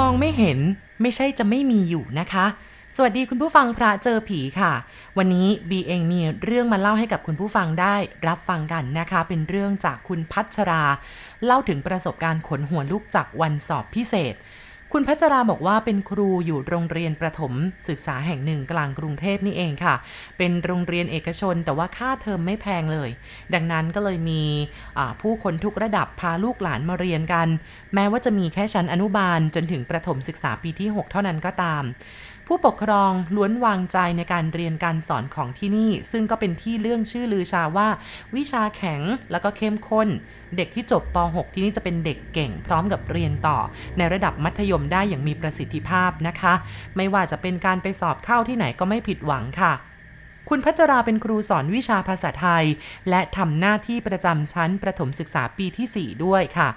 มองไม่เห็น ไม่ใช่จะไม่มีอยู่นะคะ สวัสดีคุณผู้ฟังพระเจอผีค่ะ วันนี้บีเองมีเรื่องมาเล่าให้กับคุณผู้ฟังได้รับฟังกันนะคะ เป็นเรื่องจากคุณพัชรา เล่าถึงประสบการณ์ขนหัวลุกจากวันสอบพิเศษ คุณพัชราบอกว่าเป็นครูอยู่โรงเรียนประถมศึกษาแห่งหนึ่งกลางกรุงเทพนี่เองค่ะ เป็นโรงเรียนเอกชนแต่ว่าค่าเทอมไม่แพงเลย ดังนั้นก็เลยมีผู้คนทุกระดับพาลูกหลานมาเรียนกัน แม้ว่าจะมีแค่ชั้นอนุบาลจนถึงประถมศึกษาปีที่ 6 เท่านั้นก็ตาม ผู้ปกครองล้วนวางใจในการเรียนการสอนของที่นี่ ซึ่งก็เป็นที่เรื่องชื่อลือชาว่า วิชาแข็งแล้วก็เข้มข้น เด็กที่จบป .6 ที่นี่จะเป็นเด็กเก่ง พร้อมกับเรียนต่อ ในระดับมัธยมได้อย่างมีประสิทธิภาพนะคะ ไม่ว่าจะเป็นการไปสอบเข้าที่ไหนก็ไม่ผิดหวังค่ะคุณพัชราเป็นครูสอนวิชาภาษาไทย และทำหน้าที่ประจำชั้นประถมศึกษาปีที่ 4 ด้วยค่ะ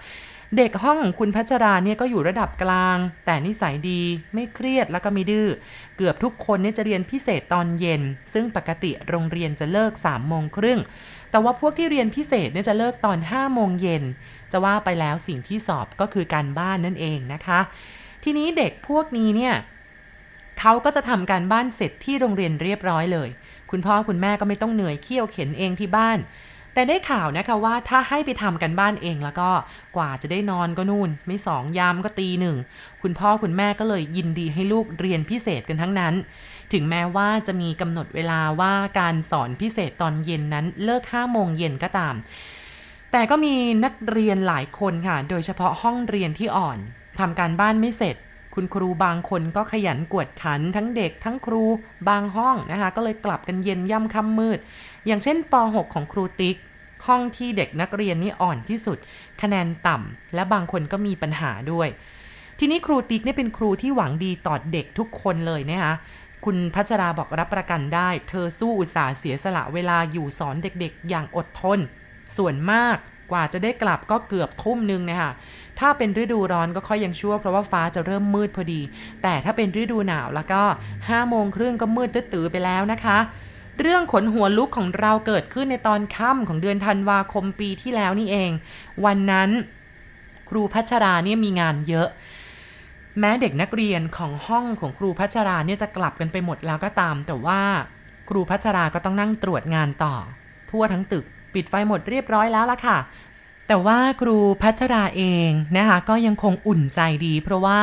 เด็กห้องของคุณพัชราเนี่ยก็อยู่ระดับกลาง แต่นิสัยดีไม่เครียดแล้วก็ไม่ดื้อเกือบทุกคนเนี่ยจะเรียนพิเศษตอนเย็น ซึ่งปกติโรงเรียนจะเลิก3ามโมงครึ่งแต่ว่าพวกที่เรียนพิเศษเนี่ยจะเลิกตอน5โมงเย็นจะว่าไปแล้วสิ่งที่สอบก็คือการบ้านนั่นเองนะคะ ทีนี้เด็กพวกนี้เนี่ยเขาก็จะทำการบ้านเสร็จที่โรงเรียนเรียบร้อยเลย คุณพ่อคุณแม่ก็ไม่ต้องเหนื่อยเคี่ยวเข็นเองที่บ้าน แต่ได้ข่าวนะคะว่าถ้าให้ไปทำกันบ้านเองแล้วก็กว่าจะได้นอนก็นู่น ไม่สองยามก็ตีหนึ่ง คุณพ่อคุณแม่ก็เลยยินดีให้ลูกเรียนพิเศษกันทั้งนั้น ถึงแม้ว่าจะมีกำหนดเวลาว่าการสอนพิเศษตอนเย็นนั้นเลิกห้าโมงเย็นก็ตาม แต่ก็มีนักเรียนหลายคนค่ะ โดยเฉพาะห้องเรียนที่อ่อนทำการบ้านไม่เสร็จ คุณครูบางคนก็ขยันกวดขันทั้งเด็กทั้งครูบางห้องนะคะ ก็เลยกลับกันเย็นย่ำค่ำมืด อย่างเช่นป .6 ของครูติ๊ก ห้องที่เด็กนักเรียนนี่อ่อนที่สุด คะแนนต่ำและบางคนก็มีปัญหาด้วย ทีนี้ครูติ๊กเนี่ยเป็นครูที่หวังดีต่อเด็กทุกคนเลยนะคะคุณพัชราบอกรับประกันได้ เธอสู้อุตสาห์เสียสละเวลาอยู่สอนเด็กๆ อย่างอดทน ส่วนมาก กว่าจะได้กลับก็เกือบทุ่มนึงนะคะถ้าเป็นฤดูร้อนก็ค่อยยังชั่วเพราะว่าฟ้าจะเริ่มมืดพอดี แต่ถ้าเป็นฤดูหนาวแล้วก็5โมงครึ่งก็มืดตื้อไปแล้วนะคะเรื่องขนหัวลุกของเราเกิดขึ้นในตอนค่ำของเดือนธันวาคมปีที่แล้วนี่เอง วันนั้นครูพัชราเนี่ยมีงานเยอะ แม้เด็กนักเรียนของห้องของครูพัชราเนี่ยจะกลับกันไปหมดแล้วก็ตาม แต่ว่าครูพัชราก็ต้องนั่งตรวจงานต่อ ทั่วทั้งตึก ปิดไฟหมดเรียบร้อยแล้วล่ะค่ะ แต่ว่าครูพัชราเองนะคะก็ยังคงอุ่นใจดี เพราะว่า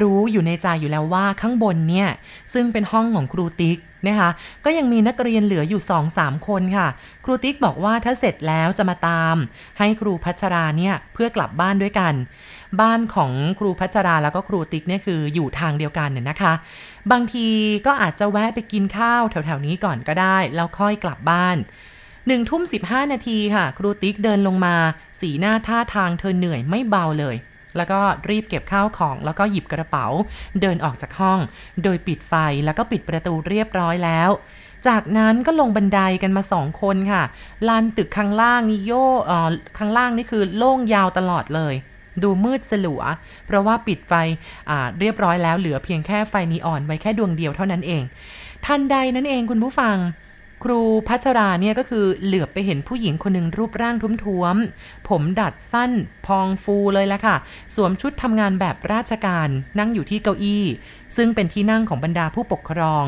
รู้อยู่ในใจอยู่แล้วว่าข้างบนเนี่ย ซึ่งเป็นห้องของครูติ๊กนะคะก็ยังมีนักเรียนเหลืออยู่ 2-3 คนค่ะ ครูติ๊กบอกว่าถ้าเสร็จแล้วจะมาตาม ให้ครูพัชราเนี่ยเพื่อกลับบ้านด้วยกัน บ้านของครูพัชราแล้วก็ครูติ๊กเนี่ยคืออยู่ทางเดียวกันเนี่ยนะคะ บางทีก็อาจจะแวะไปกินข้าวแถวๆนี้ก่อนก็ได้ แล้วค่อยกลับบ้าน หนึ่งทุ่มสิบห้านาทีค่ะ ครูติ๊กเดินลงมา สีหน้าท่าทางเธอเหนื่อยไม่เบาเลย แล้วก็รีบเก็บข้าวของ แล้วก็หยิบกระเป๋า เดินออกจากห้อง โดยปิดไฟแล้วก็ปิดประตูเรียบร้อยแล้ว จากนั้นก็ลงบันไดกันมาสองคนค่ะลานตึกข้างล่างนี่โย่เอ่อข้างล่างนี่คือโล่งยาวตลอดเลยดูมืดสลัว เพราะว่าปิดไฟอ่าเรียบร้อยแล้วเหลือเพียงแค่ไฟนีออนไว้แค่ดวงเดียวเท่านั้นเอง ทันใดนั้นเองคุณผู้ฟัง ครูพัชราเนี่ยก็คือเหลือบไปเห็นผู้หญิงคนหนึ่งรูปร่างทุ้มๆ ผมดัดสั้นพองฟูเลยละค่ะ สวมชุดทำงานแบบราชการนั่งอยู่ที่เก้าอี้ ซึ่งเป็นที่นั่งของบรรดาผู้ปกครอง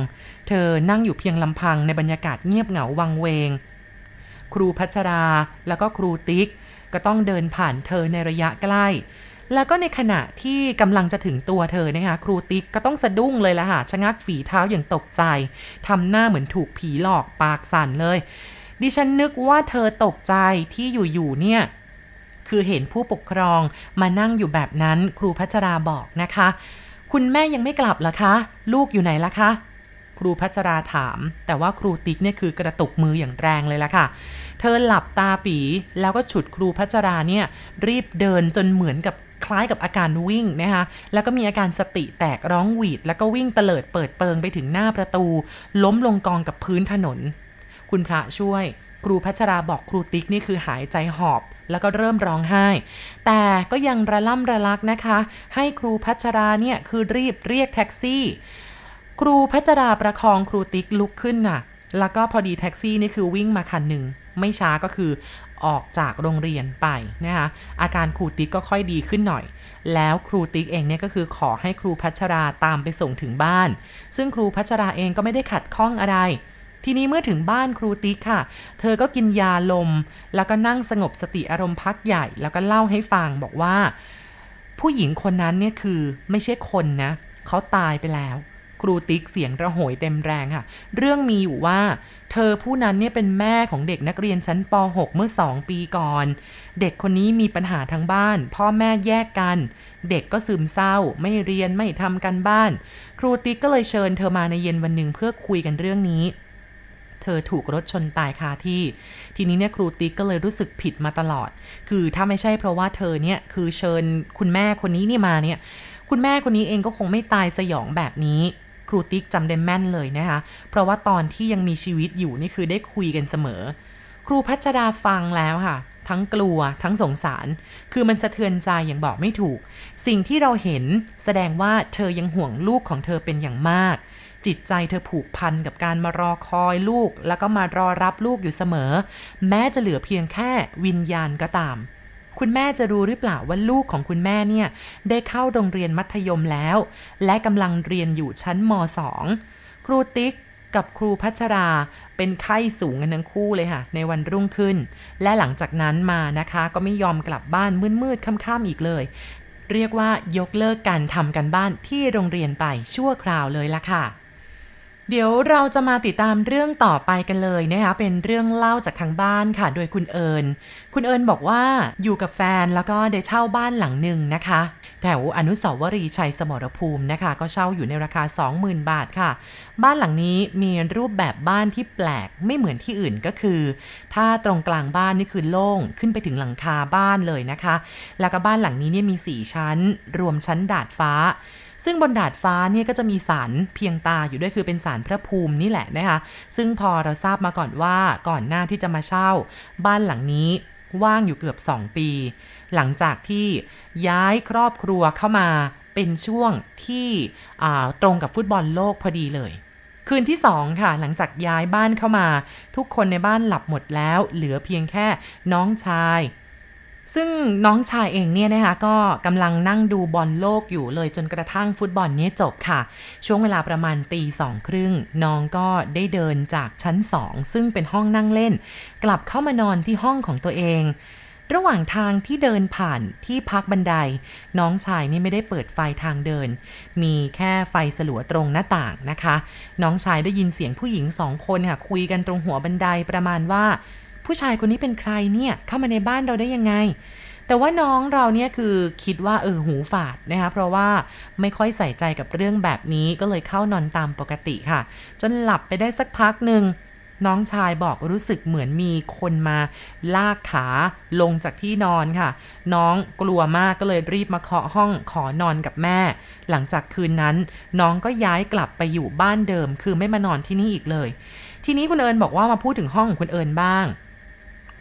เธอนั่งอยู่เพียงลำพังในบรรยากาศเงียบเหงาวังเวง ครูพัชราแล้วก็ครูติ๊ก ก็ต้องเดินผ่านเธอในระยะใกล้ แล้วก็ในขณะที่กำลังจะถึงตัวเธอนะคะครูติ๊กก็ต้องสะดุ้งเลยละค่ะชะงักฝีเท้าอย่างตกใจทำหน้าเหมือนถูกผีหลอกปากสั่นเลย ดิฉันนึกว่าเธอตกใจที่อยู่ๆเนี่ยคือเห็นผู้ปกครองมานั่งอยู่แบบนั้นครูพัชราบอกนะคะ คุณแม่ยังไม่กลับเหรอคะ ลูกอยู่ไหนล่ะคะ ครูพัชราถาม แต่ว่าครูติ๊กเนี่ยคือกระตุกมืออย่างแรงเลยล่ะค่ะ เธอหลับตาปีแล้วก็ฉุดครูพัชราเนี่ยรีบเดินจนเหมือนกับ คล้ายกับอาการวิ่งนะคะแล้วก็มีอาการสติแตกร้องหวีด แล้วก็วิ่งเตลิดเปิดเปิงไปถึงหน้าประตู ล้มลงกองกับพื้นถนน คุณพระช่วย ครูพัชราบอกครูติ๊กนี่คือหายใจหอบแล้วก็เริ่มร้องไห้ แต่ก็ยังระล่ำระลักนะคะ ให้ครูพัชราเนี่ยคือรีบเรียกแท็กซี่ ครูพัชราประคองครูติ๊กลุกขึ้นน่ะ แล้วก็พอดีแท็กซี่นี่คือวิ่งมาคันหนึ่ง ไม่ช้าก็คือ ออกจากโรงเรียนไปนะคะอาการครูติ๊กก็ค่อยดีขึ้นหน่อย แล้วครูติ๊กเองเนี่ยก็คือขอให้ครูพัชราตามไปส่งถึงบ้าน ซึ่งครูพัชราเองก็ไม่ได้ขัดข้องอะไร ทีนี้เมื่อถึงบ้านครูติ๊กค่ะ เธอก็กินยาลม แล้วก็นั่งสงบสติอารมณ์พักใหญ่ แล้วก็เล่าให้ฟังบอกว่า ผู้หญิงคนนั้นเนี่ยคือไม่ใช่คนนะเขาตายไปแล้ว ครูติ๊กเสียงระโหยเต็มแรงค่ะ เรื่องมีอยู่ว่า เธอผู้นั้นเนี่ยเป็นแม่ของเด็กนักเรียนชั้นป .6 เมื่อ 2 ปีก่อน เด็กคนนี้มีปัญหาทางบ้าน พ่อแม่แยกกัน เด็กก็ซึมเศร้า ไม่เรียนไม่ทำกันบ้าน ครูติ๊กก็เลยเชิญเธอมาในเย็นวันหนึ่งเพื่อคุยกันเรื่องนี้เธอถูกรถชนตายคาที่ ทีนี้เนี่ยครูติ๊กก็เลยรู้สึกผิดมาตลอด คือถ้าไม่ใช่เพราะว่าเธอเนี่ยคือเชิญคุณแม่คนนี้นี่มาเนี่ย คุณแม่คนนี้เองก็คงไม่ตายสยองแบบนี้ รูติ๊กจำได้แม่นเลยนะคะ เพราะว่าตอนที่ยังมีชีวิตอยู่นี่คือได้คุยกันเสมอ ครูพัชราฟังแล้วค่ะ ทั้งกลัวทั้งสงสาร คือมันสะเทือนใจอย่างบอกไม่ถูก สิ่งที่เราเห็นแสดงว่าเธอยังห่วงลูกของเธอเป็นอย่างมาก จิตใจเธอผูกพันกับการมารอคอยลูก แล้วก็มารอรับลูกอยู่เสมอ แม้จะเหลือเพียงแค่วิญญาณก็ตาม คุณแม่จะรู้หรือเปล่าว่าลูกของคุณแม่เนี่ยได้เข้าโรงเรียนมัธยมแล้ว และกำลังเรียนอยู่ชั้นม .2 ครูติ๊กกับครูพัชราเป็นไข้สูงกันทั้งคู่เลยค่ะ ในวันรุ่งขึ้น และหลังจากนั้นมานะคะ ก็ไม่ยอมกลับบ้านมืดๆค่ำๆอีกเลย เรียกว่ายกเลิกการทำกันบ้านที่โรงเรียนไปชั่วคราวเลยละค่ะ เดี๋ยวเราจะมาติดตามเรื่องต่อไปกันเลยนะคะเป็นเรื่องเล่าจากทางบ้านค่ะ โดยคุณเอิญคุณเอิญบอกว่าอยู่กับแฟนแล้วก็ได้เช่าบ้านหลังหนึ่งนะคะแถวอนุสาวรีย์ชัยสมรภูมินะคะ ก็เช่าอยู่ในราคา 20,000 บาทค่ะ บ้านหลังนี้มีรูปแบบบ้านที่แปลกไม่เหมือนที่อื่นก็คือ ถ้าตรงกลางบ้านนี่คือโล่งขึ้นไปถึงหลังคาบ้านเลยนะคะ แล้วก็บ้านหลังนี้เนี่ยมี 4 ชั้น รวมชั้นดาดฟ้า ซึ่งบนดาดฟ้าเนี่ยก็จะมีสารเพียงตาอยู่ด้วยคือเป็นสารพระภูมินี่แหละนะคะ ซึ่งพอเราทราบมาก่อนว่าก่อนหน้าที่จะมาเช่า บ้านหลังนี้ว่างอยู่เกือบ 2 ปี หลังจากที่ย้ายครอบครัวเข้ามาเป็นช่วงที่ตรงกับฟุตบอลโลกพอดีเลย คืนที่ 2 ค่ะ หลังจากย้ายบ้านเข้ามา ทุกคนในบ้านหลับหมดแล้ว เหลือเพียงแค่น้องชาย ซึ่งน้องชายเองเนี่ยนะคะก็กำลังนั่งดูบอลโลกอยู่เลยจนกระทั่งฟุตบอลนี้จบค่ะ ช่วงเวลาประมาณตีสองครึ่งน้องก็ได้เดินจากชั้นสองซึ่งเป็นห้องนั่งเล่น กลับเข้ามานอนที่ห้องของตัวเอง ระหว่างทางที่เดินผ่านที่พักบันได น้องชายนี่ไม่ได้เปิดไฟทางเดิน มีแค่ไฟสลัวตรงหน้าต่างนะคะ น้องชายได้ยินเสียงผู้หญิงสองคนค่ะคุยกันตรงหัวบันไดประมาณว่า ผู้ชายคนนี้เป็นใครเนี่ยเข้ามาในบ้านเราได้ยังไง แต่ว่าน้องเราเนี่ยคือคิดว่าเออหูฝาดนะคะเพราะว่าไม่ค่อยใส่ใจกับเรื่องแบบนี้ก็เลยเข้านอนตามปกติค่ะ จนหลับไปได้สักพักหนึ่งน้องชายบอกรู้สึกเหมือนมีคนมาลากขาลงจากที่นอนค่ะ น้องกลัวมากก็เลยรีบมาเคาะห้องขอนอนกับแม่ หลังจากคืนนั้น น้องก็ย้ายกลับไปอยู่บ้านเดิม คือไม่มานอนที่นี่อีกเลย ทีนี้คุณเอิญบอกว่ามาพูดถึงห้องของคุณเอิญบ้าง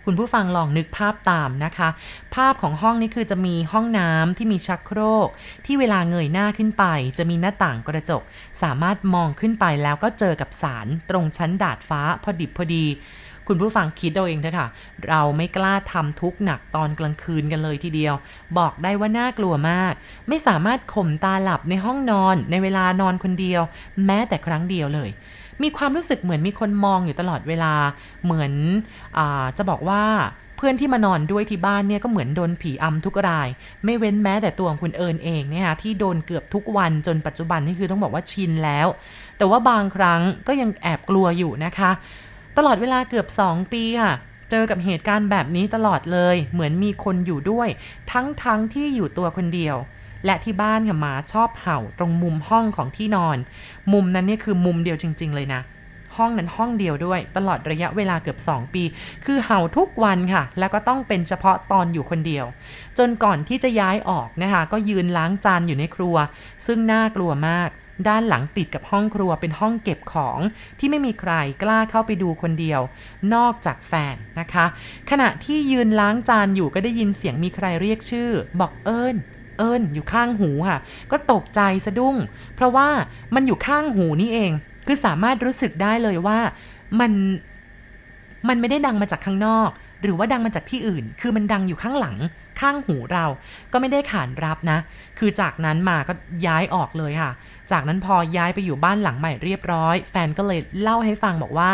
คุณผู้ฟังลองนึกภาพตามนะคะ ภาพของห้องนี้คือจะมีห้องน้ำที่มีชักโครก ที่เวลาเงยหน้าขึ้นไป จะมีหน้าต่างกระจก สามารถมองขึ้นไปแล้วก็เจอกับสารตรงชั้นดาดฟ้าพอดิบพอดี คุณผู้ฟังคิดเอาเองเถอะค่ะ เราไม่กล้าทำทุกหนักตอนกลางคืนกันเลยทีเดียว บอกได้ว่าน่ากลัวมาก ไม่สามารถข่มตาหลับในห้องนอนในเวลานอนคนเดียว แม้แต่ครั้งเดียวเลย มีความรู้สึกเหมือนมีคนมองอยู่ตลอดเวลา เหมือนอจะบอกว่าเพื่อนที่มานอนด้วยที่บ้านเนี่ยก็เหมือนโดนผีอำทุกราย ไม่เว้นแม้แต่ตัวของคุณเอิญเองเนี่ยที่โดนเกือบทุกวันจนปัจจุบันนี่คือต้องบอกว่าชินแล้ว แต่ว่าบางครั้งก็ยังแอบกลัวอยู่นะคะ ตลอดเวลาเกือบ 2 ปีค่ะเจอกับเหตุการณ์แบบนี้ตลอดเลย เหมือนมีคนอยู่ด้วย ทั้งๆทที่อยู่ตัวคนเดียว และที่บ้านค่ะหมาชอบเห่าตรงมุมห้องของที่นอน มุมนั้นเนี่ยคือมุมเดียวจริง ๆ เลยนะห้องนั้นห้องเดียวด้วย ตลอดระยะเวลาเกือบ 2 ปี คือเห่าทุกวันค่ะ แล้วก็ต้องเป็นเฉพาะตอนอยู่คนเดียว จนก่อนที่จะย้ายออกนะคะ ก็ยืนล้างจานอยู่ในครัว ซึ่งน่ากลัวมาก ด้านหลังติดกับห้องครัวเป็นห้องเก็บของที่ไม่มีใครกล้าเข้าไปดูคนเดียว นอกจากแฟนนะคะ ขณะที่ยืนล้างจานอยู่ก็ได้ยินเสียงมีใครเรียกชื่อ บอกเอิญ เอิญอยู่ข้างหูค่ะ ก็ตกใจสะดุ้ง เพราะว่ามันอยู่ข้างหูนี่เอง คือสามารถรู้สึกได้เลยว่ามันมันไม่ได้ดังมาจากข้างนอก หรือว่าดังมาจากที่อื่น คือมันดังอยู่ข้างหลัง ข้างหูเรา ก็ไม่ได้ขานรับนะ คือจากนั้นมาก็ย้ายออกเลยค่ะ จากนั้นพอย้ายไปอยู่บ้านหลังใหม่เรียบร้อย แฟนก็เลยเล่าให้ฟังบอกว่า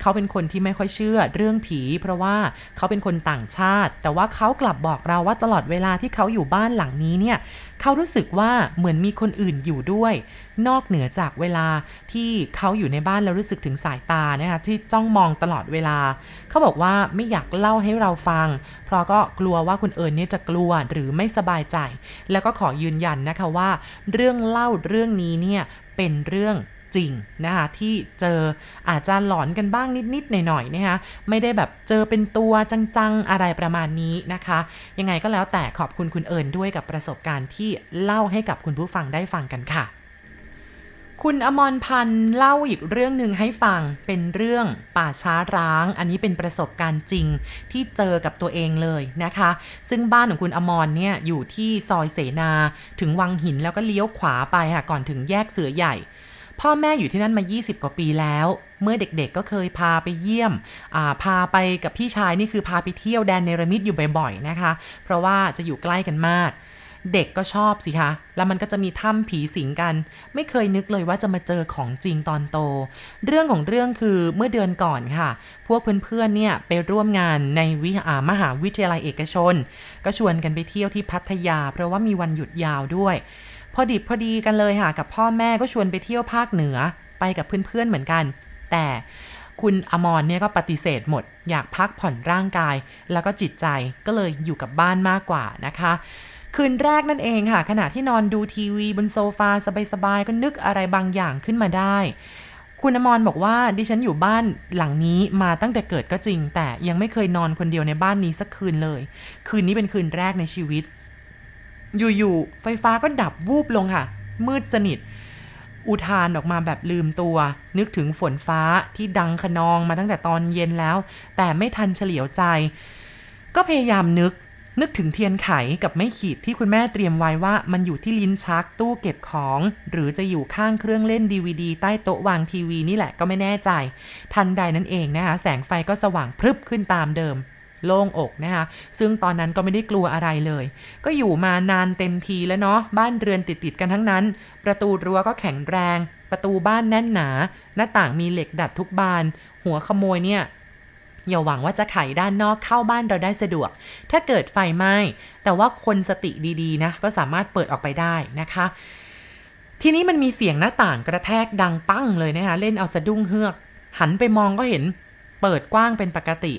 เขาเป็นคนที่ไม่ค่อยเชื่อเรื่องผี เพราะว่าเขาเป็นคนต่างชาติ แต่ว่าเขากลับบอกเราว่าตลอดเวลาที่เขาอยู่บ้านหลังนี้เนี่ย เขารู้สึกว่าเหมือนมีคนอื่นอยู่ด้วย นอกเหนือจากเวลาที่เขาอยู่ในบ้านแล้วรู้สึกถึงสายตานะคะที่จ้องมองตลอดเวลา เขาบอกว่าไม่อยากเล่าให้เราฟัง เพราะก็กลัวว่าคุณเอิญเนี่ยจะกลัวหรือไม่สบายใจ แล้วก็ขอยืนยันนะคะว่า เรื่องเล่าเรื่องนี้เนี่ยเป็นเรื่อง จริงนะคะที่เจออาจจะหลอนกันบ้างนิดๆหน่อยๆนะคะไม่ได้แบบเจอเป็นตัวจังๆอะไรประมาณนี้นะคะ ยังไงก็แล้วแต่ขอบคุณคุณเอิญด้วยกับประสบการณ์ที่เล่าให้กับคุณผู้ฟังได้ฟังกันค่ะ คุณอมรพันธ์เล่าอีกเรื่องหนึ่งให้ฟังเป็นเรื่องป่าช้าร้าง อันนี้เป็นประสบการณ์จริงที่เจอกับตัวเองเลยนะคะ ซึ่งบ้านของคุณอมรเนี่ยอยู่ที่ซอยเสนาถึงวังหินแล้วก็เลี้ยวขวาไปค่ะก่อนถึงแยกเสือใหญ่ พ่อแม่อยู่ที่นั่นมา 20 กว่าปีแล้ว เมื่อเด็กๆก็เคยพาไปเยี่ยมพาไปกับพี่ชายนี่คือพาไปเที่ยวแดนเนรมิตอยู่บ่อยๆนะคะ เพราะว่าจะอยู่ใกล้กันมากเด็กก็ชอบสิคะ แล้วมันก็จะมีถ้ำผีสิงกัน ไม่เคยนึกเลยว่าจะมาเจอของจริงตอนโต เรื่องของเรื่องคือเมื่อเดือนก่อนค่ะ พวกเพื่อนๆ เนี่ยไปร่วมงานในวิหามหาวิทยาลัยเอกชน ก็ชวนกันไปเที่ยวที่พัทยา เพราะว่ามีวันหยุดยาวด้วย อดิบพอดีกันเลยค่ะกับพ่อแม่ก็ชวนไปเที่ยวภาคเหนือไปกับเพื่อนๆเหมือนกัน แต่คุณอมรเนี่ยก็ปฏิเสธหมด อยากพักผ่อนร่างกาย แล้วก็จิตใจก็เลยอยู่กับบ้านมากกว่านะคะ คืนแรกนั่นเองค่ะ ขณะที่นอนดูทีวีบนโซฟาสบายๆ ก็นึกอะไรบางอย่างขึ้นมาได้ คุณอมรบอกว่าดิฉันอยู่บ้านหลังนี้มาตั้งแต่เกิดก็จริง แต่ยังไม่เคยนอนคนเดียวในบ้านนี้สักคืนเลย คืนนี้เป็นคืนแรกในชีวิต อยู่ๆไฟฟ้าก็ดับวูบลงค่ะ มืดสนิท อุทานออกมาแบบลืมตัว นึกถึงฝนฟ้าที่ดังขนองมาตั้งแต่ตอนเย็นแล้ว แต่ไม่ทันเฉลียวใจ ก็พยายามนึกนึกถึงเทียนไขกับไม่ขีดที่คุณแม่เตรียมไว้ว่ามันอยู่ที่ลิ้นชักตู้เก็บของ หรือจะอยู่ข้างเครื่องเล่น DVD ใต้โต๊ะวางทีวีนี่แหละก็ไม่แน่ใจ ทันใดนั้นเองนะคะแสงไฟก็สว่างพรึบขึ้นตามเดิม โล่งอกนะคะซึ่งตอนนั้นก็ไม่ได้กลัวอะไรเลย ก็อยู่มานานเต็มทีแล้วเนาะบ้านเรือนติดๆกันทั้งนั้น ประตูรั้วก็แข็งแรง ประตูบ้านแน่นหนา หน้าต่างมีเหล็กดัดทุกบาน หัวขโมยเนี่ยอย่าหวังว่าจะไขด้านนอกเข้าบ้านเราได้สะดวก ถ้าเกิดไฟไหม้ แต่ว่าคนสติดีๆนะ ก็สามารถเปิดออกไปได้นะคะ ทีนี้มันมีเสียงหน้าต่างกระแทกดังปั้งเลยนะคะ เล่นเอาสะดุ้งเฮือก หันไปมองก็เห็นเปิดกว้างเป็นปกติ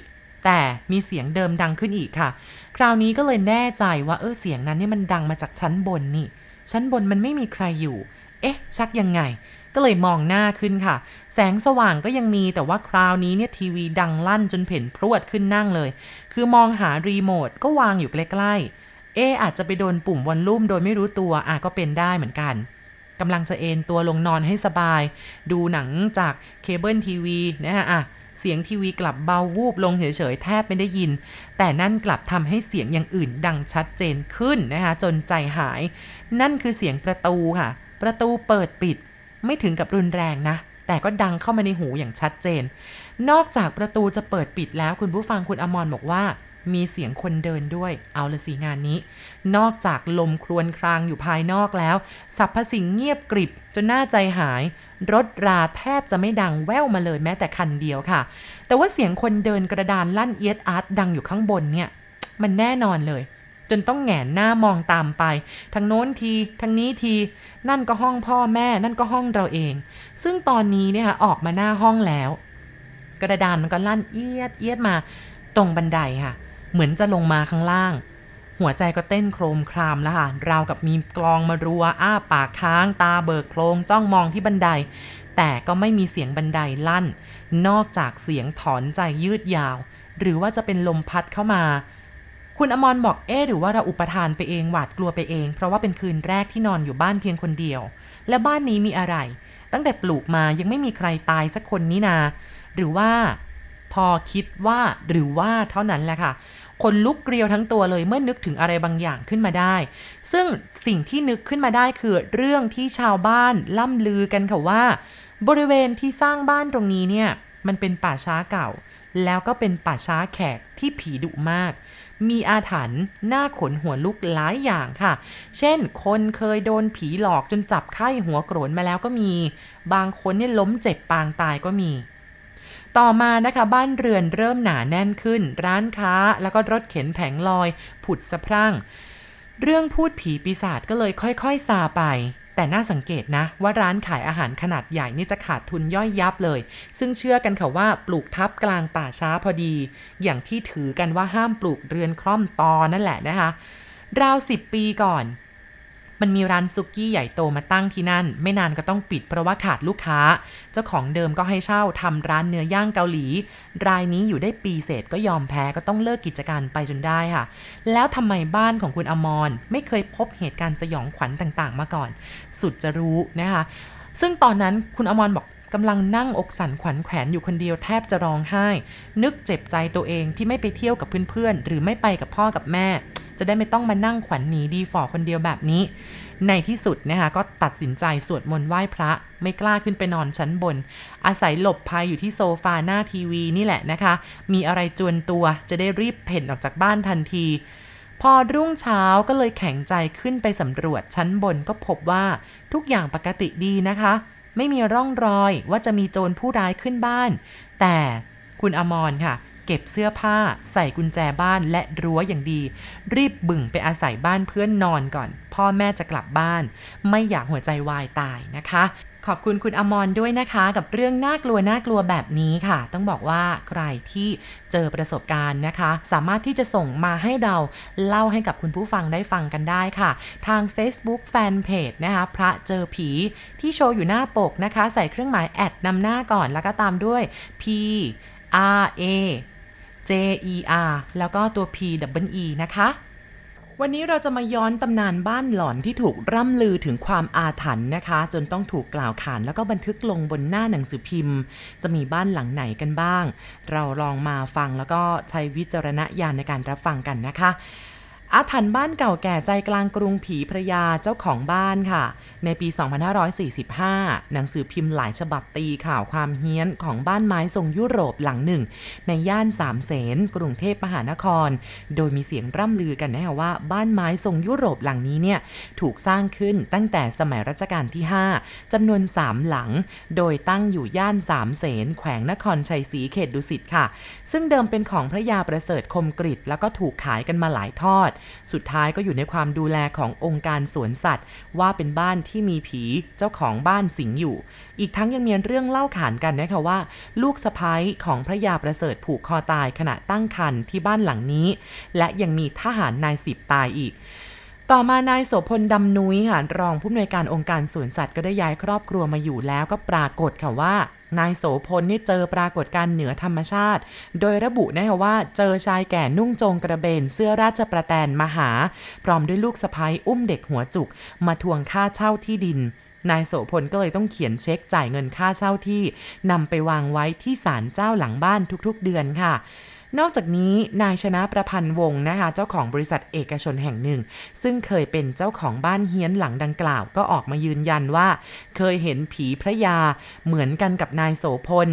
แต่มีเสียงเดิมดังขึ้นอีกค่ะ คราวนี้ก็เลยแน่ใจว่าเออเสียงนั้นนี่มันดังมาจากชั้นบนนี่ ชั้นบนมันไม่มีใครอยู่ เอ๊ะ ชักยังไง ก็เลยมองหน้าขึ้นค่ะ แสงสว่างก็ยังมีแต่ว่าคราวนี้เนี่ยทีวีดังลั่นจนเพ่นพรวดขึ้นนั่งเลย คือมองหารีโมทก็วางอยู่ใกล้ๆ เออาจจะไปโดนปุ่มวอลลุ่มโดยไม่รู้ตัวอะก็เป็นได้เหมือนกันกำลังจะเอนตัวลงนอนให้สบาย ดูหนังจากเคเบิลทีวีนะฮะอะ เสียงทีวีกลับเบาวูบลงเฉยๆ แทบไม่ได้ยิน แต่นั่นกลับทำให้เสียงอย่างอื่นดังชัดเจนขึ้นนะคะ จนใจหาย นั่นคือเสียงประตูค่ะ ประตูเปิดปิด ไม่ถึงกับรุนแรงนะ แต่ก็ดังเข้ามาในหูอย่างชัดเจน นอกจากประตูจะเปิดปิดแล้วคุณผู้ฟังคุณอมรบอกว่ามีเสียงคนเดินด้วย เอาละสิงานนี้ นอกจากลมครวนครางอยู่ภายนอกแล้วสัพพสิ่งเงียบกริบ จนน่าใจหาย รถราแทบจะไม่ดังแว่วมาเลยแม้แต่คันเดียวค่ะ แต่ว่าเสียงคนเดินกระดานลั่นเอียดอาร์ตดังอยู่ข้างบนเนี่ย มันแน่นอนเลย จนต้องแงนหน้ามองตามไป ทางโน้นที ทางนี้ที นั่นก็ห้องพ่อแม่ นั่นก็ห้องเราเอง ซึ่งตอนนี้เนี่ยออกมาหน้าห้องแล้ว กระดานมันก็ลั่นเอียดเอียดมา ตรงบันไดค่ะ เหมือนจะลงมาข้างล่าง หัวใจก็เต้นโครมครามแล้วค่ะ ราวกับมีกลองมารัว อ้าปากค้าง ตาเบิกโพลงจ้องมองที่บันได แต่ก็ไม่มีเสียงบันไดลั่น นอกจากเสียงถอนใจยืดยาว หรือว่าจะเป็นลมพัดเข้ามา คุณอมรบอกเอ๊หรือว่าเราอุปทานไปเองหวาดกลัวไปเอง เพราะว่าเป็นคืนแรกที่นอนอยู่บ้านเพียงคนเดียว และบ้านนี้มีอะไร ตั้งแต่ปลูกมายังไม่มีใครตายสักคนนี้นา หรือว่า พอคิดว่าหรือว่าเท่านั้นแหละค่ะคนลุกเกลียวทั้งตัวเลยเมื่อนึกถึงอะไรบางอย่างขึ้นมาได้ ซึ่งสิ่งที่นึกขึ้นมาได้คือเรื่องที่ชาวบ้านล่ำลือกันค่ะว่า บริเวณที่สร้างบ้านตรงนี้เนี่ยมันเป็นป่าช้าเก่า แล้วก็เป็นป่าช้าแขกที่ผีดุมาก มีอาถรรพ์หน้าขนหัวลุกหลายอย่างค่ะ เช่น คนเคยโดนผีหลอกจนจับไข้หัวโกรนมาแล้วก็มี บางคนเนี่ยล้มเจ็บปางตายก็มี ต่อมานะคะบ้านเรือนเริ่มหนาแน่นขึ้น ร้านค้าแล้วก็รถเข็นแผงลอย ผุดสะพรั่ง เรื่องพูดผีปีศาจก็เลยค่อยๆซาไป แต่น่าสังเกตนะ ว่าร้านขายอาหารขนาดใหญ่นี่จะขาดทุนย่อยยับเลย ซึ่งเชื่อกันค่ะว่าปลูกทับกลางป่าช้าพอดี อย่างที่ถือกันว่าห้ามปลูกเรือนคร่อมตอนั่นแหละนะคะราวสิบปีก่อน มันมีร้านซุกี้ใหญ่โตมาตั้งที่นั่น ไม่นานก็ต้องปิดเพราะว่าขาดลูกค้า เจ้าของเดิมก็ให้เช่าทำร้านเนื้อย่างเกาหลี รายนี้อยู่ได้ปีเศษก็ยอมแพ้ก็ต้องเลิกกิจการไปจนได้ค่ะ แล้วทำไมบ้านของคุณอมรไม่เคยพบเหตุการณ์สยองขวัญต่างๆ มาก่อน สุดจะรู้นะคะ ซึ่งตอนนั้นคุณอมรบอก กำลังนั่งอกสั่นขวัญแขวนอยู่คนเดียวแทบจะร้องไห้ นึกเจ็บใจตัวเองที่ไม่ไปเที่ยวกับเพื่อนๆ หรือไม่ไปกับพ่อกับแม่ จะได้ไม่ต้องมานั่งขวัญหนีดีฝ่อคนเดียวแบบนี้ ในที่สุดนะคะก็ตัดสินใจสวดมนต์ไหว้พระ ไม่กล้าขึ้นไปนอนชั้นบน อาศัยหลบภัยอยู่ที่โซฟาหน้าทีวีนี่แหละนะคะ มีอะไรจวนตัวจะได้รีบเพ่นออกจากบ้านทันทีพอรุ่งเช้าก็เลยแข็งใจขึ้นไปสำรวจชั้นบนก็พบว่าทุกอย่างปกติดีนะคะ ไม่มีร่องรอยว่าจะมีโจรผู้ร้ายขึ้นบ้าน แต่คุณอมรค่ะ เก็บเสื้อผ้า ใส่กุญแจบ้านและรั้วอย่างดี รีบบึ่งไปอาศัยบ้านเพื่อนนอนก่อน พ่อแม่จะกลับบ้าน ไม่อยากหัวใจวายตายนะคะ ขอบคุณคุณอมรด้วยนะคะ กับเรื่องน่ากลัวน่ากลัวแบบนี้ค่ะ ต้องบอกว่าใครที่เจอประสบการณ์นะคะ สามารถที่จะส่งมาให้เราเล่าให้กับคุณผู้ฟังได้ฟังกันได้ค่ะ ทาง Facebook Fanpage นะคะพระเจอผีที่โชว์อยู่หน้าปกนะคะ ใส่เครื่องหมายแอดนำหน้าก่อนแล้วก็ตามด้วย P R A J E R แล้วก็ตัว P W E นะคะ วันนี้เราจะมาย้อนตำนานบ้านหลอนที่ถูกร่ำลือถึงความอาถรรพ์นะคะ จนต้องถูกกล่าวขานแล้วก็บันทึกลงบนหน้าหนังสือพิมพ์ จะมีบ้านหลังไหนกันบ้าง เราลองมาฟังแล้วก็ใช้วิจารณญาณในการรับฟังกันนะคะ อาถรรพ์บ้านเก่าแก่ใจกลางกรุงผีพระยาเจ้าของบ้านค่ะ ในปี 2545 หนังสือพิมพ์หลายฉบับตีข่าวความเฮี้ยนของบ้านไม้ทรงยุโรปหลังหนึ่ง ในย่านสามเสนกรุงเทพมหานคร โดยมีเสียงร่ำลือกันนะคะว่าบ้านไม้ทรงยุโรปหลังนี้เนี่ยถูกสร้างขึ้นตั้งแต่สมัยรัชกาลที่ 5จำนวน 3 หลัง โดยตั้งอยู่ย่านสามเสนแขวงนครชัยศรีเขตดุสิตค่ะ ซึ่งเดิมเป็นของพระยาประเสริฐคมกริตแล้วก็ถูกขายกันมาหลายทอดสุดท้ายก็อยู่ในความดูแลขององค์การสวนสัตว์ ว่าเป็นบ้านที่มีผีเจ้าของบ้านสิงอยู่ อีกทั้งยังมีเรื่องเล่าขานกันนะคะว่า ลูกสะพ้ายของพระยาประเสริฐผูกคอตายขณะตั้งครรภ์ที่บ้านหลังนี้ และยังมีทหารนายสิบตายอีกต่อมานายโสพลดำนุ้ยค่ะรองผู้อำนวยการองค์การสวนสัตว์ก็ได้ย้ายครอบครัวมาอยู่แล้วก็ปรากฏค่ะว่า นายโสพลนี่เจอปรากฏการณ์เหนือธรรมชาติ โดยระบุนะคะว่าเจอชายแก่นุ่งโจงกระเบนเสื้อราชประแตนมาหา พร้อมด้วยลูกสะพ้ยอุ้มเด็กหัวจุก มาทวงค่าเช่าที่ดินนายโสพลก็เลยต้องเขียนเช็คจ่ายเงินค่าเช่าที่นำไปวางไว้ที่ศาลเจ้าหลังบ้านทุกๆเดือนค่ะ นอกจากนี้นายชนะประพันธ์วงศ์นะคะ เจ้าของบริษัทเอกชนแห่งหนึ่ง ซึ่งเคยเป็นเจ้าของบ้านเฮี้ยนหลังดังกล่าว ก็ออกมายืนยันว่า เคยเห็นผีพระยาเหมือนกันกับนายโสพล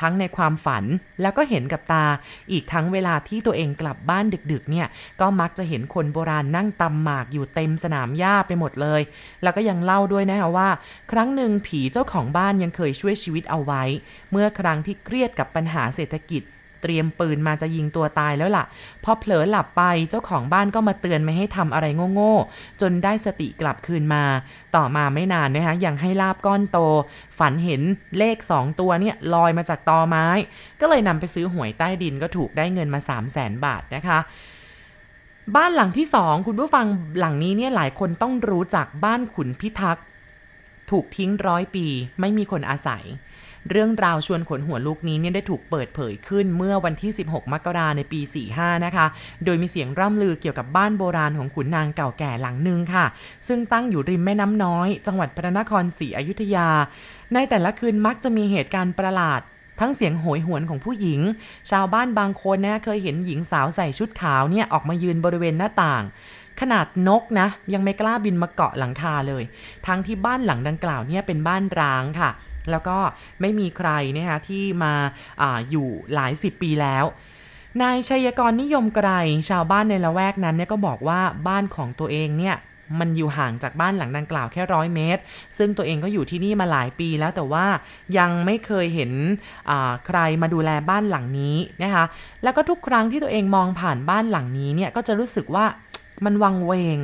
ทั้งในความฝันแล้วก็เห็นกับตา อีกทั้งเวลาที่ตัวเองกลับบ้านดึกๆ เนี่ย ก็มักจะเห็นคนโบราณนั่งตำหมากอยู่เต็มสนามหญ้าไปหมดเลย แล้วก็ยังเล่าด้วยนะคะว่า ครั้งหนึ่งผีเจ้าของบ้านยังเคยช่วยชีวิตเอาไว้ เมื่อครั้งที่เครียดกับปัญหาเศรษฐกิจ เตรียมปืนมาจะยิงตัวตายแล้วล่ะ พอเผลอหลับไปเจ้าของบ้านก็มาเตือนไม่ให้ทำอะไรโง่ๆ จนได้สติกลับคืนมา ต่อมาไม่นานนะคะยังให้ลาบก้อนโต ฝันเห็นเลข 2 ตัวเนี่ยลอยมาจากตอไม้ ก็เลยนำไปซื้อหวยใต้ดินก็ถูกได้เงินมา 3 0 0แสนบาทนะคะบ้านหลังที่ 2 คุณผู้ฟังหลังนี้เนี่ยหลายคนต้องรู้จักบ้านขุนพิทักษ์ ถูกทิ้งร้อยปี ไม่มีคนอาศัย เรื่องราวชวนขนหัวลุกนี้เนี่ยได้ถูกเปิดเผยขึ้นเมื่อวันที่ 16 มกราในปี 45 นะคะ โดยมีเสียงร่ำลือเกี่ยวกับบ้านโบราณของขุนนางเก่าแก่หลังหนึ่งค่ะ ซึ่งตั้งอยู่ริมแม่น้ำน้อย จังหวัดพระนครศรีอยุธยา ในแต่ละคืนมักจะมีเหตุการณ์ประหลาดทั้งเสียงโหยหวนของผู้หญิง ชาวบ้านบางคนนะเคยเห็นหญิงสาวใส่ชุดขาวเนี่ยออกมายืนบริเวณหน้าต่าง ขนาดนกนะ ยังไม่กล้าบินมาเกาะหลังคาเลย ทั้งที่บ้านหลังดังกล่าวเนี่ยเป็นบ้านร้างค่ะ แล้วก็ไม่มีใครนะคะที่มาออยู่หลายสิบปีแล้วนายชัยกรนิยมไกรชาวบ้านในละแวกนั้นเนี่ยก็บอกว่าบ้านของตัวเองเนี่ยมันอยู่ห่างจากบ้านหลังดังกล่าวแค่ร้อยเมตร ซึ่งตัวเองก็อยู่ที่นี่มาหลายปีแล้วแต่ว่ายังไม่เคยเห็นใครมาดูแลบ้านหลังนี้นะคะ แล้วก็ทุกครั้งที่ตัวเองมองผ่านบ้านหลังนี้เนี่ยก็จะรู้สึกว่า มันวังเวง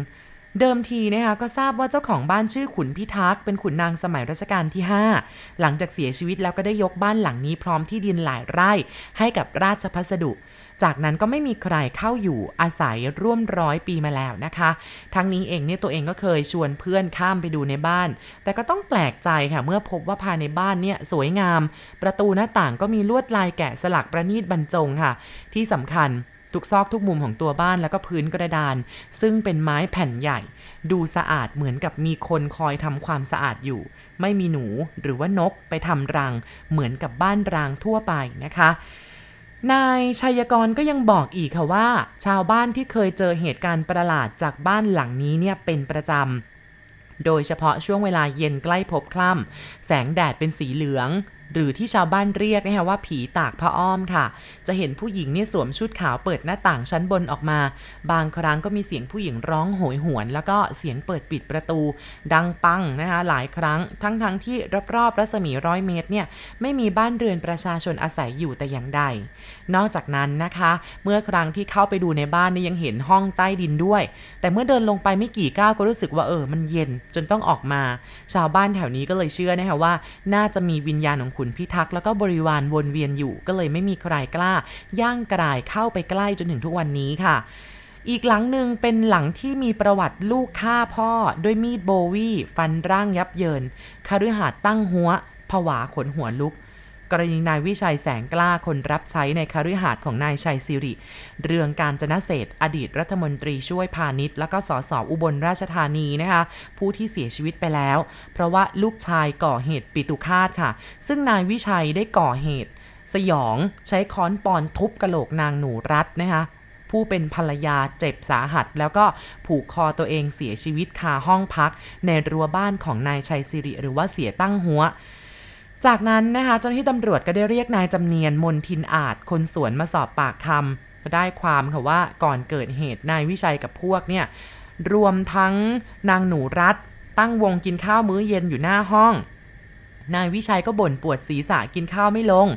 เดิมทีนะคะก็ทราบว่าเจ้าของบ้านชื่อขุนพิทักษ์เป็นขุนนางสมัยรัชกาลที่ 5 หลังจากเสียชีวิตแล้วก็ได้ยกบ้านหลังนี้พร้อมที่ดินหลายไร่ ให้กับราชพัสดุ จากนั้นก็ไม่มีใครเข้าอยู่อาศัยร่วมร้อยปีมาแล้วนะคะ ทั้งนี้เองเนี่ยตัวเองก็เคยชวนเพื่อนข้ามไปดูในบ้าน แต่ก็ต้องแปลกใจค่ะเมื่อพบว่าภายในบ้านเนี่ยสวยงาม ประตูหน้าต่างก็มีลวดลายแกะสลักประณีตบรรจงค่ะ ที่สำคัญ ทุกซอกทุกมุมของตัวบ้านแล้วก็พื้นกระดาน ซึ่งเป็นไม้แผ่นใหญ่ ดูสะอาดเหมือนกับมีคนคอยทำความสะอาดอยู่ ไม่มีหนูหรือว่านกไปทำรัง เหมือนกับบ้านรางทั่วไปนะคะนายชัยกรก็ยังบอกอีกค่ะว่า ชาวบ้านที่เคยเจอเหตุการณ์ประหลาดจากบ้านหลังนี้เนี่ยเป็นประจำโดยเฉพาะช่วงเวลาเย็นใกล้พบคล่ำแสงแดดเป็นสีเหลือง หรือที่ชาวบ้านเรียกนะคะว่าผีตากผ้าอ้อมค่ะ จะเห็นผู้หญิงเนี่ยสวมชุดขาวเปิดหน้าต่างชั้นบนออกมา บางครั้งก็มีเสียงผู้หญิงร้องโหยหวน แล้วก็เสียงเปิดปิดประตู ดังปังนะคะหลายครั้งทั้งๆทที่รอบๆรัศมีร้อยเมตรเนี่ยไม่มีบ้านเรือนประชาชนอาศัยอยู่แต่อย่างใด นอกจากนั้นนะคะ เมื่อครั้งที่เข้าไปดูในบ้านนี่ยังเห็นห้องใต้ดินด้วย แต่เมื่อเดินลงไปไม่กี่ก้าวก็รู้สึกว่าเออมันเย็นจนต้องออกมา ชาวบ้านแถวนี้ก็เลยเชื่อนะคะว่า น่าจะมีวิญญาณของขุนพิทักษ์แล้วก็บริวารวนเวียนอยู่ ก็เลยไม่มีใครกล้า ย่างกรายเข้าไปใกล้จนถึงทุกวันนี้ค่ะอีกหลังหนึ่งเป็นหลังที่มีประวัติลูกฆ่าพ่อด้วยมีดโบวีฟันร่างยับเยินคฤหาสน์ตั้งหัวผวาขนหัวลุก กรณีนายวิชัยแสงกล้าคนรับใช้ในคฤหาสน์ของนายชัยสิริ เรืองการจนะเศษอดีตรัฐมนตรีช่วยพาณิชย์ แล้วก็สสอุบลราชธานีนะคะ ผู้ที่เสียชีวิตไปแล้ว เพราะว่าลูกชายก่อเหตุปิตุคาตค่ะ ซึ่งนายวิชัยได้ก่อเหตุ สยองใช้ค้อนปอนทุบกระโหลกนางหนูรัตนะคะผู้เป็นภรรยาเจ็บสาหัส แล้วก็ผูกคอตัวเองเสียชีวิตคาห้องพัก ในรั้วบ้านของนายชัยสิริหรือว่าเสียตั้งหัว จากนั้นนะคะเจ้าหน้าที่ตำรวจก็ได้เรียกนายจำเนียนมนทินอาจคนสวนมาสอบปากคำก็ได้ความค่ะว่าก่อนเกิดเหตุนายวิชัยกับพวกเนี่ยรวมทั้งนางหนูรัตตั้งวงกินข้าวมื้อเย็นอยู่หน้าห้อง นายวิชัยก็บ่นปวดศีรษะกินข้าวไม่ลง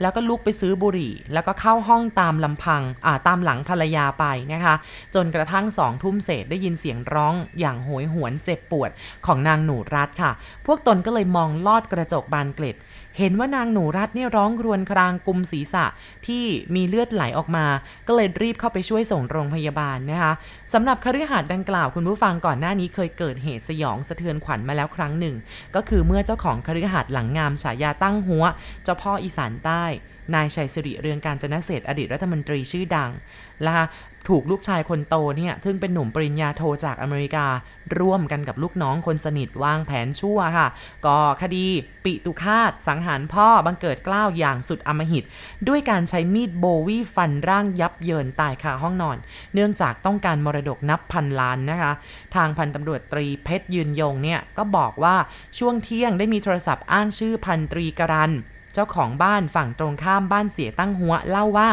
แล้วก็ลุกไปซื้อบุหรี่ แล้วก็เข้าห้องตามลำพังอ่าตามหลังภรรยาไปนะคะ จนกระทั่งสองทุ่มเศษได้ยินเสียงร้องอย่างโหยหวนเจ็บปวดของนางหนูรัตค่ะ พวกตนก็เลยมองลอดกระจกบานเกล็ดเห็นว่านางหนูรัตเนี่ยร้องรวนครางกุมศีรษะที่มีเลือดไหลออกมา ก็เลยรีบเข้าไปช่วยส่งโรงพยาบาลนะคะสำหรับคฤหาสน์ดังกล่าวคุณผู้ฟังก่อนหน้านี้เคยเกิดเหตุสยองสะเทือนขวัญมาแล้วครั้งหนึ่ง ก็คือเมื่อเจ้าของคฤหาสน์หลังงามฉายาตั้งหัว เจ้าพ่ออีสานใต้นายชัยสิริเรืองการจนะเศษอดีตรัฐมนตรีชื่อดังนะคะ ถูกลูกชายคนโตเนี่ยซึ่งเป็นหนุ่มปริญญาโทจากอเมริการ่วมกันกับลูกน้องคนสนิทวางแผนชั่วค่ะ ก่อคดีปิตุคาตสังหารพ่อบังเกิดกล้าวอย่างสุดอมหิต ด้วยการใช้มีดโบวี่ฟันร่างยับเยินตายคาห้องนอน เนื่องจากต้องการมรดกนับพันล้านนะคะ ทางพันตำรวจตรีเพชรยืนยงเนี่ยก็บอกว่าช่วงเที่ยงได้มีโทรศัพท์อ้างชื่อพันตรีกรันเจ้าของบ้านฝั่งตรงข้ามบ้านเสียตั้งหัวเล่าว่า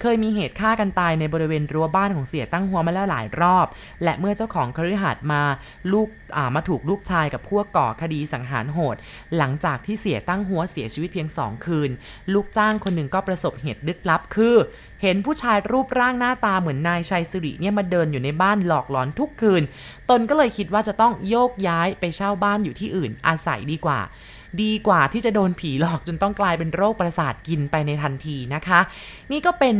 เคยมีเหตุฆ่ากันตายในบริเวณรั้วบ้านของเสียตั้งหัวมาแล้วหลายรอบ และเมื่อเจ้าของคฤหาสน์มาลูกมาถูกลูกชายกับพวกก่อคดีสังหารโหด หลังจากที่เสียตั้งหัวเสียชีวิตเพียงสองคืน ลูกจ้างคนหนึ่งก็ประสบเหตุลึกลับคือ เห็นผู้ชายรูปร่างหน้าตาเหมือนนายชัยสิริเนี่ยมาเดินอยู่ในบ้านหลอกหลอนทุกคืน ตนก็เลยคิดว่าจะต้องโยกย้ายไปเช่าบ้านอยู่ที่อื่นอาศัยดีกว่าดีกว่าที่จะโดนผีหลอกจนต้องกลายเป็นโรคประสาทกินไปในทันทีนะคะ นี่ก็เป็น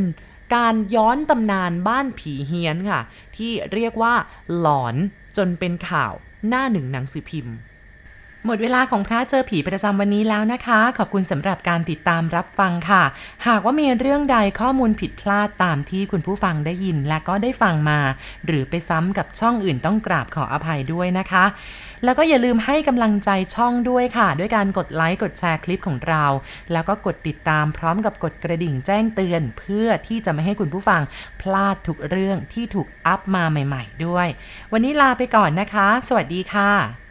การย้อนตำนานบ้านผีเฮียนค่ะ ที่เรียกว่าหลอนจนเป็นข่าวหน้าหนึ่งหนังสือพิมพ์ หมดเวลาของพระเจอผีประจำวันนี้แล้วนะคะ ขอบคุณสำหรับการติดตามรับฟังค่ะ หากว่ามีเรื่องใดข้อมูลผิดพลาดตามที่คุณผู้ฟังได้ยินและก็ได้ฟังมา หรือไปซ้ำกับช่องอื่นต้องกราบขออภัยด้วยนะคะ แล้วก็อย่าลืมให้กำลังใจช่องด้วยค่ะ ด้วยการกดไลค์กดแชร์คลิปของเรา แล้วก็กดติดตามพร้อมกับกดกระดิ่งแจ้งเตือน เพื่อที่จะไม่ให้คุณผู้ฟังพลาดทุกเรื่องที่ถูกอัพมาใหม่ ๆ ด้วย วันนี้ลาไปก่อนนะคะ สวัสดีค่ะ